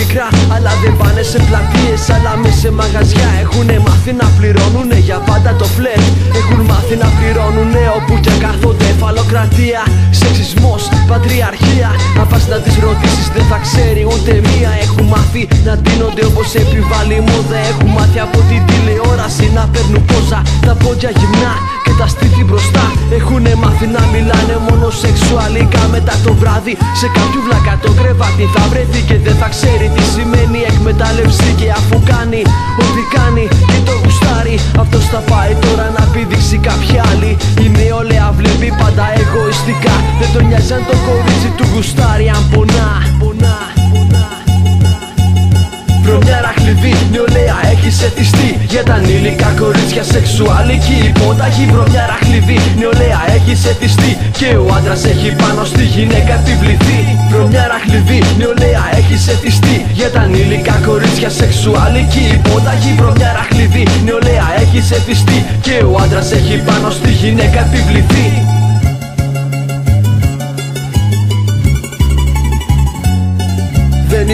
μικρά Αλλά δεν πάνε σε πλατείες αλλά μες σε μαγαζιά. Έχουνε μάθει να πληρώνουνε για πάντα το φλερ. Έχουν μάθει να πληρώνουνε όπου και κάθονται Φαλοκρατία, σεξισμός, πατριαρχία Αν πας να τις ρωτήσεις δεν θα ξέρει ούτε μία. Έχουν μάθει να ντύνονται όπως επιβάλλει η μόδα. Έχουν μάθει από την τηλεόραση να παίρνουν πόζα Τα πόδια γυμνά και τα στήθη μπροστά. Έχουνε μάθει να μιλάνε μόνο σεξουαλικά. Μετά το βράδυ σε κάποιο βλακά το κρεβάτι Θα βρεθεί και δεν θα ξέρει τι σημαίνει εκμετάλλευση Και αφού κάνει ό,τι κάνει και το γουστάρει. Αυτός θα πάει τώρα να πηδήξει κάποια άλλη Η νεολαία βλέπει πάντα εγωιστικά. Δεν τον νοιάζει αν το κορίτσι του γουστάρει αν πονά, πονά, πονά. Βρωμιάρα χλειδί, νεολαία έχει εθιστεί Για τα ανήλικα κορίτσια σεξουαλική υπόταγη Βρωμιάρα χλειδί, νεολαία έχει εθιστεί Και ο άντρας έχει πάνω στη γυναίκα επιβληθεί Βρωμιάρα χλειδί, νεολαία έχει εθιστεί Για τα ανήλικα κορίτσια σεξουαλική υπόταγη Βρωμιάρα χλειδί, νεολαία έχει εθιστεί Και ο άντρας έχει πάνω στη γυναίκα επιβληθεί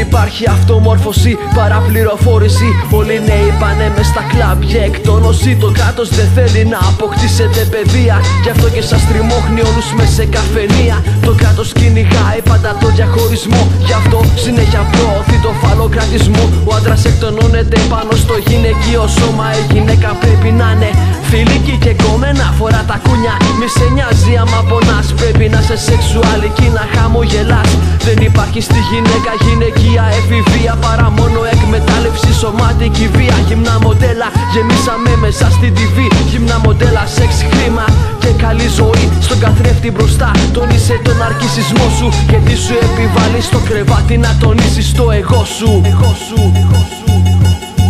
υπάρχει αυτομόρφωση, παραπληροφόρηση. Όλοι νέοι πάνε μες στα κλαμπ για εκτόνωση. Το κράτος δεν θέλει να αποκτήσετε παιδεία. Γι' αυτό και σας τριμώχνει όλους μες σε καφενεία. Το κράτος κυνηγάει πάντα το διαχωρισμό. Γι' αυτό συνέχεια προωθεί το φαλοκρατισμό. Ο άντρας εκτονώνεται πάνω στο γυναικείο σώμα. Η γυναίκα πρέπει να είναι φιλική και κομμένα. Φορά τα κούνια, μη σε νοιάζει άμα πονάς. Πρέπει να σε σεξουαλική, να χαμογελάς. Δεν υπάρχει στη γυναίκα γυναικεία εφηβεία Παρά μόνο εκμετάλλευση σωματική βία. Γυμνά μοντέλα γεμίσαμε μέσα στην TV Γυμνά μοντέλα σεξ χρήμα και καλή ζωή. Στον καθρέφτη μπροστά τόνισε τον αρκισισμό σου. Και τι σου επιβάλλεις στο κρεβάτι να τονίσεις το εγώ σου. Εγώ σου, εγώ σου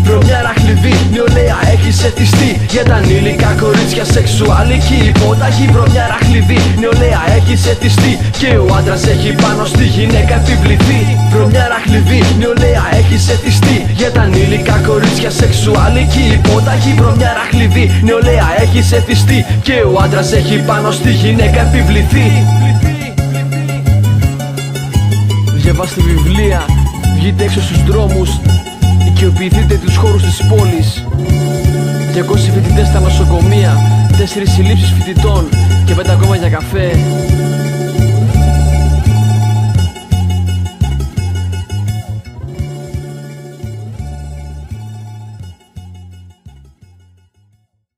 Βρωμιάρα χλειδί, νεολαία έχει εθιστεί Για τα ανήλικα κορίτσια σεξουαλική υπόταγη Βρωμιάρα χλειδί, νεολαία έχει εθιστεί Και ο άντρας έχει πάνω στη γυναίκα επιβληθεί. Βρωμιάρα χλειδί, νεολαία έχει εθιστεί Για τα ανήλικα κορίτσια σεξουαλική υπόταγη Βρωμιάρα χλειδί, νεολαία έχει εθιστεί Και ο άντρας έχει πάνω στη γυναίκα επιβληθεί. Διαβάστε βιβλία, βγείτε έξω στους δρόμους Οικειοποιηθείτε τους χώρους της πόλης. 200 φοιτητές στα νοσοκομεία 4 συλλήψεις φοιτητών Και 5 ακόμα για καφέ